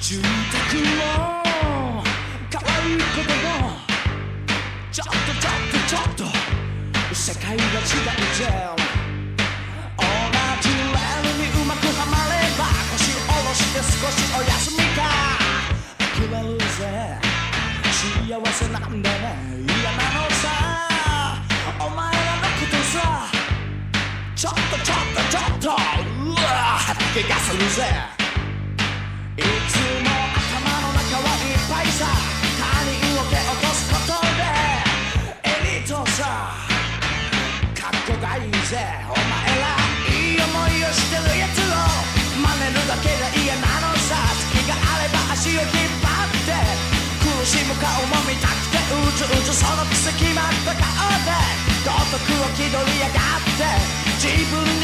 住宅も可愛い子供もちょっとちょっとちょっと。世界が違うぜ同じレールにうまくはまれば腰を下ろして少しお休みか決めるぜ幸せなんだね嫌なのさお前らのことさちょっとちょっとちょっとうわ吐き気がするぜ。がいいぜ。お前らいい思いをしてるやつを真似るだけで嫌なのさ。月があれば足を引っ張って苦しむ顔も見たくてうつうつそのくせ決まった顔で道徳を気取りやがって自分に